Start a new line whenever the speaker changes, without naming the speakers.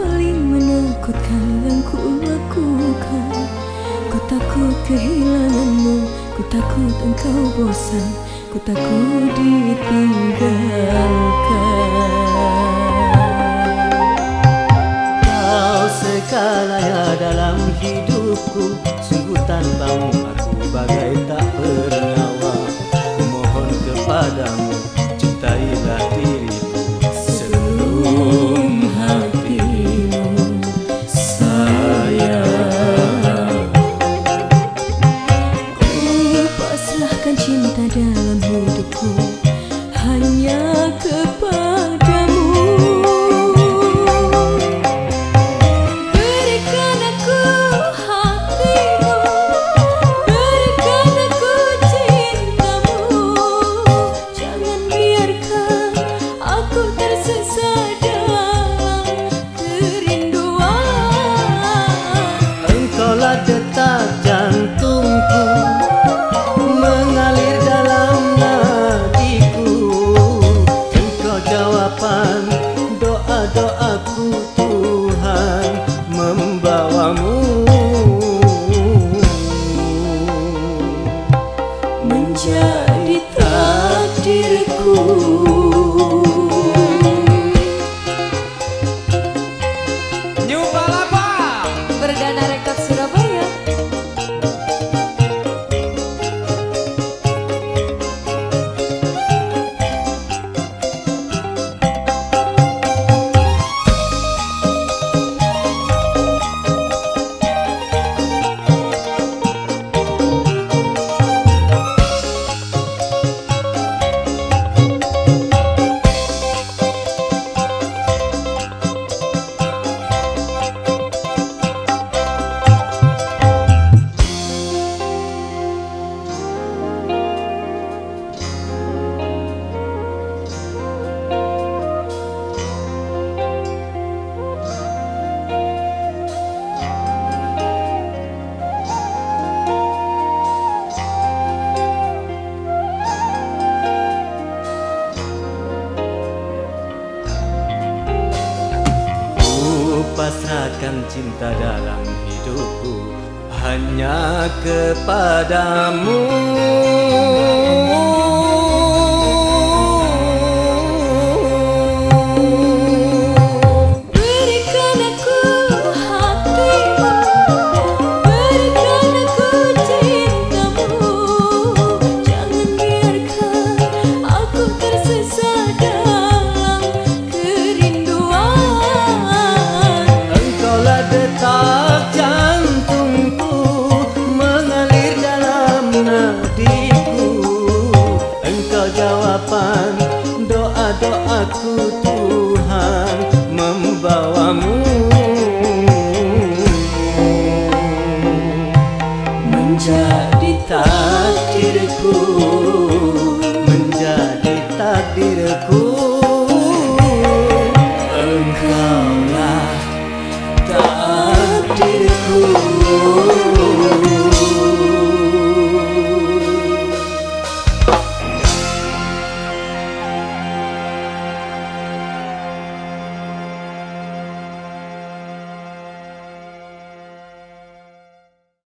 paling menakutkan yang ku lakukan Ku takut kehilanganmu, ku takut engkau bosan. Ku takut ditinggalkan.
Kau sekalanya dalam hidupku Sungguh tanpamu aku bagai tak
Yeah. kupasrahkan cinta dalam hidupku hanya kepadamu.
Hanya kepadamu. You.